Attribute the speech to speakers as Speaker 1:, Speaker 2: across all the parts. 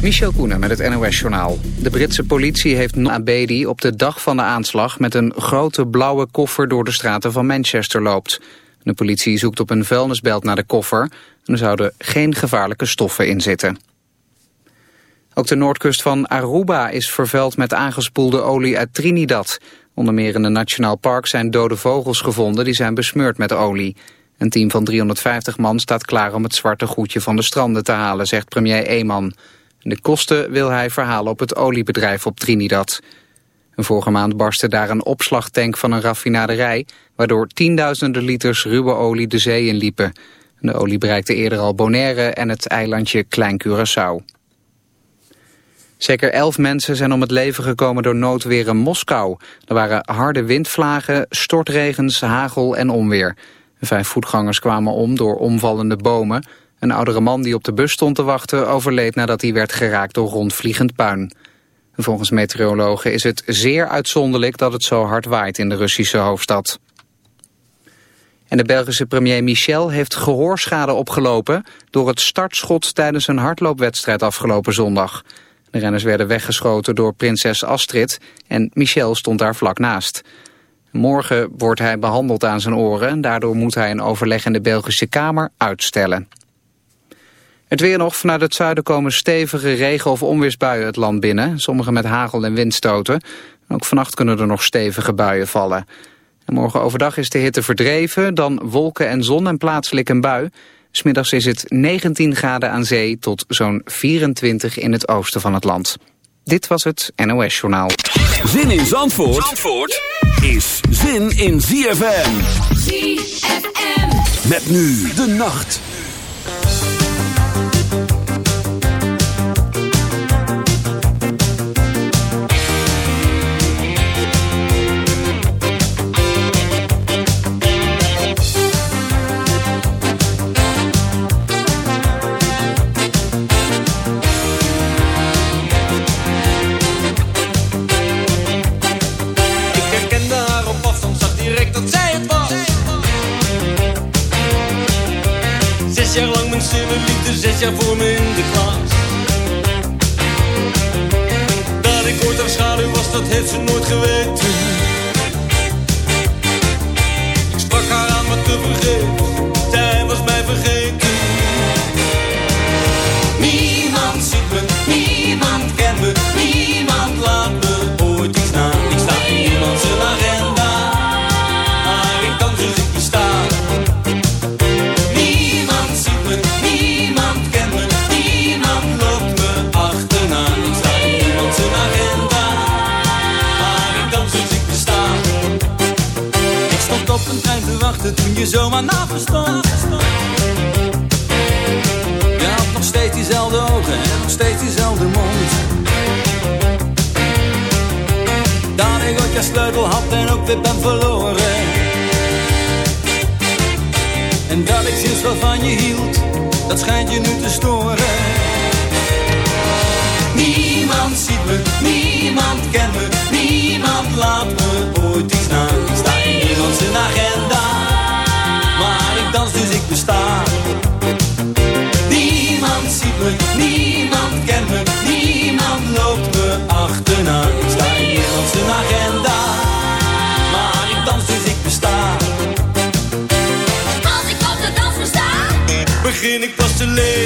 Speaker 1: Michel Koenen met het NOS-journaal. De Britse politie heeft Abedi op de dag van de aanslag... met een grote blauwe koffer door de straten van Manchester loopt. De politie zoekt op een vuilnisbelt naar de koffer... en er zouden geen gevaarlijke stoffen in zitten. Ook de noordkust van Aruba is vervuild met aangespoelde olie uit Trinidad. Onder meer in een nationaal park zijn dode vogels gevonden... die zijn besmeurd met olie. Een team van 350 man staat klaar om het zwarte goedje van de stranden te halen... zegt premier Eeman... De kosten wil hij verhalen op het oliebedrijf op Trinidad. vorige maand barstte daar een opslagtank van een raffinaderij... waardoor tienduizenden liters ruwe olie de zee in liepen. De olie bereikte eerder al Bonaire en het eilandje Klein Curaçao. Zeker elf mensen zijn om het leven gekomen door noodweer in Moskou. Er waren harde windvlagen, stortregens, hagel en onweer. Vijf voetgangers kwamen om door omvallende bomen... Een oudere man die op de bus stond te wachten overleed nadat hij werd geraakt door rondvliegend puin. Volgens meteorologen is het zeer uitzonderlijk dat het zo hard waait in de Russische hoofdstad. En de Belgische premier Michel heeft gehoorschade opgelopen door het startschot tijdens een hardloopwedstrijd afgelopen zondag. De renners werden weggeschoten door prinses Astrid en Michel stond daar vlak naast. Morgen wordt hij behandeld aan zijn oren en daardoor moet hij een overleg in de Belgische Kamer uitstellen. Het weer nog. Vanuit het zuiden komen stevige regen- of onweersbuien het land binnen. Sommige met hagel en windstoten. Ook vannacht kunnen er nog stevige buien vallen. En morgen overdag is de hitte verdreven. Dan wolken en zon en plaatselijk een bui. Smiddags is het 19 graden aan zee tot zo'n 24 in het oosten van het land. Dit was het NOS Journaal.
Speaker 2: Zin in Zandvoort, Zandvoort is zin in ZFM. ZFM. Met nu de nacht.
Speaker 3: Zes jaar voor me in de klas. Dat ik ooit haar schaduw was, dat heeft ze nooit geweten. Weer ben verloren. En dat ik sinds wat van je hield, dat schijnt je nu te storen. Niemand ziet me, niemand kent me, niemand laat me ooit iets na. Ik sta in zijn agenda, maar ik dans dus ik besta. Niemand ziet me, niemand kent me, Begin ik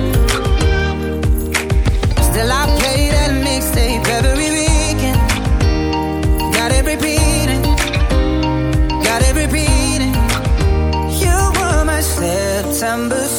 Speaker 2: December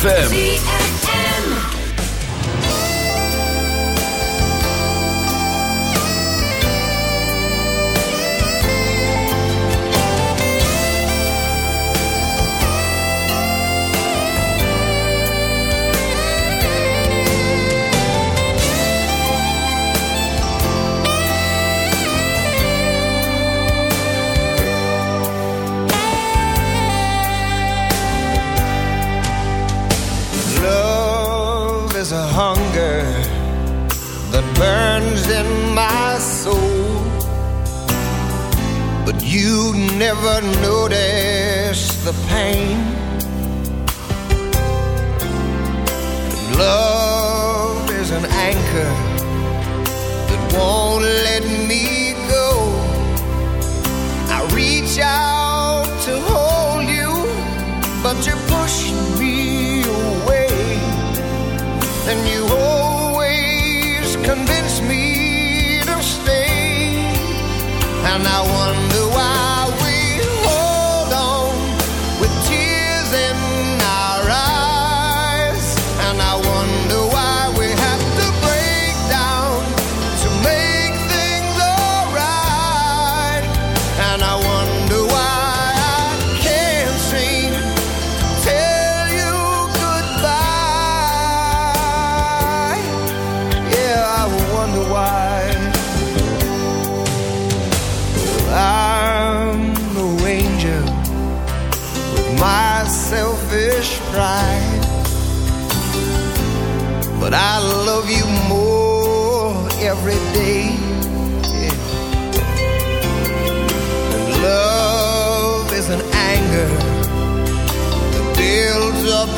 Speaker 2: ZFM.
Speaker 4: In my soul. But you never notice the pain. Love is an anchor That won't let me go. I reach out to hold you But you're pushing me away. And you And I wonder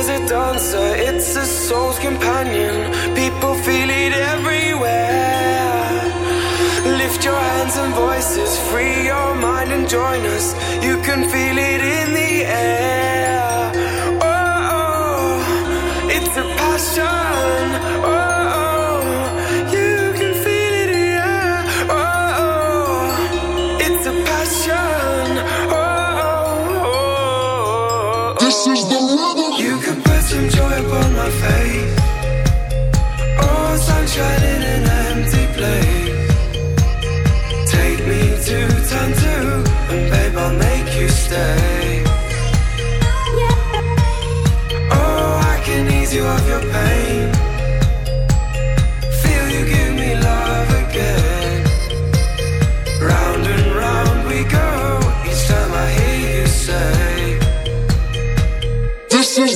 Speaker 5: is a dancer, it's a soul's companion. People feel it everywhere. Lift your hands and voices,
Speaker 6: free your mind and join us. You can feel it in the air.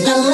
Speaker 6: The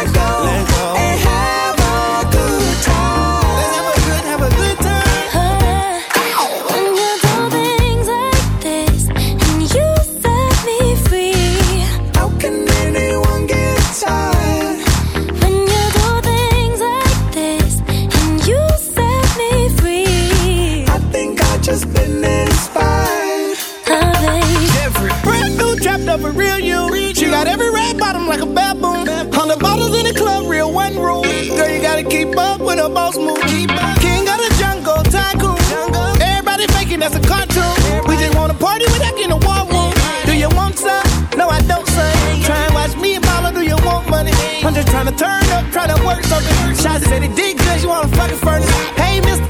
Speaker 7: Party without getting a war room. Do you want some? No, I don't, son. Try and watch me and mama, do you want money? I'm just trying to turn up, trying to work something. Shots said it did good, you wanna fucking furnace. Hey, mister,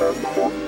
Speaker 7: I